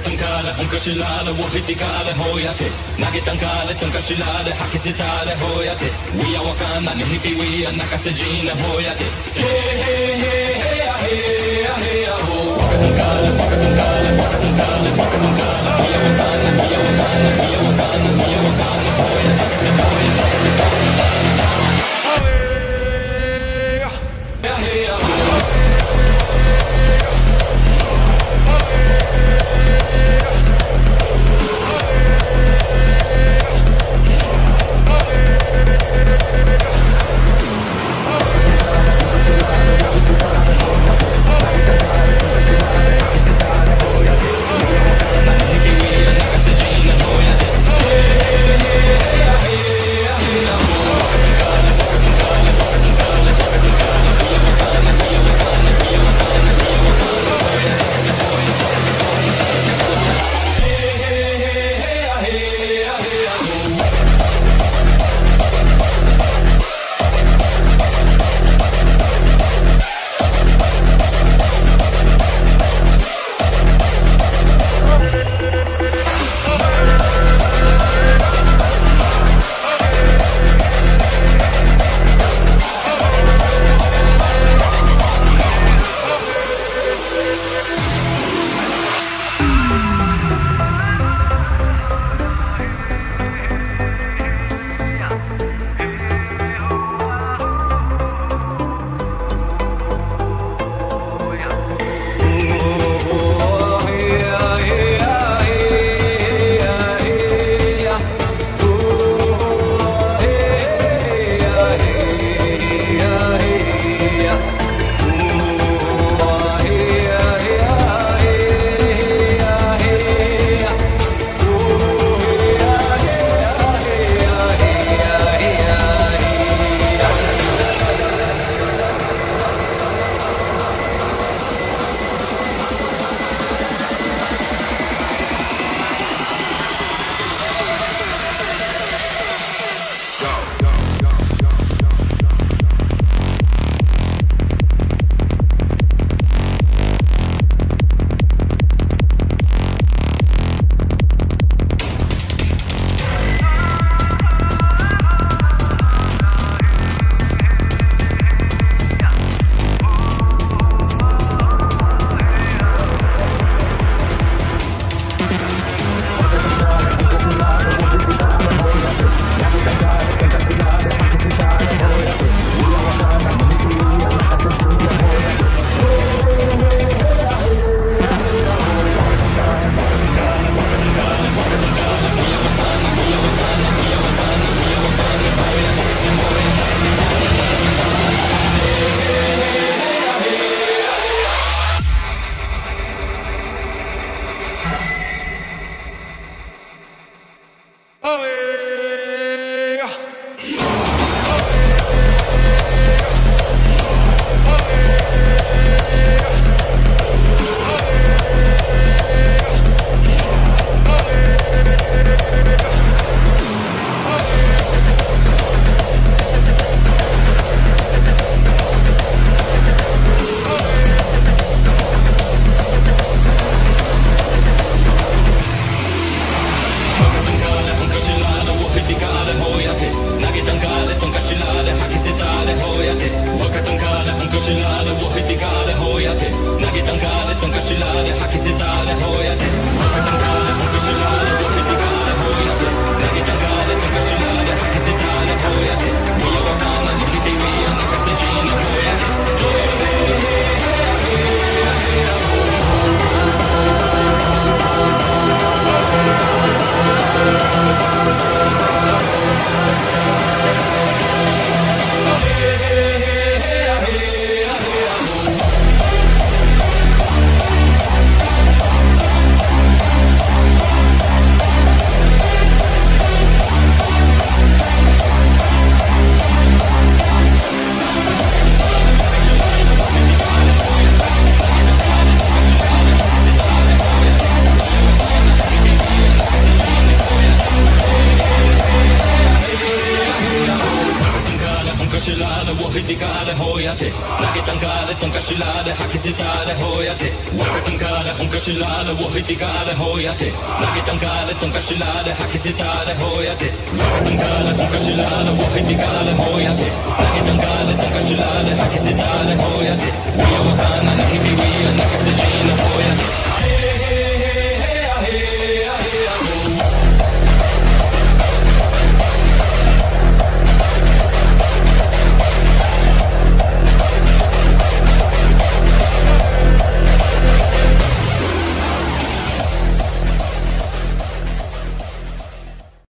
tankaale, onka shilale, wohiti kale, hoyate. Nage tankale, tanka shilale, hakisitale, hoyate. Wia wakana, nihipi wia, nakasejine, hoyate. Hey, hey, hey, hey, hey, hey, ho. Waka tankale, waka tankale, waka tankale, waka tankale. Wia wakana, wia wakana, wia wakana. Oh, yeah. karşılar Hak izi dağlar Wakatan shilale hunka shilale wohitikale hoyate. Nagitankale tunka shilale hakisitale hoyate. Nagitankale hunka shilale wohitikale hoyate. Nagitankale tunka shilale hakisitale hoyate. Wakana nahibiwiya nakasijina hoyate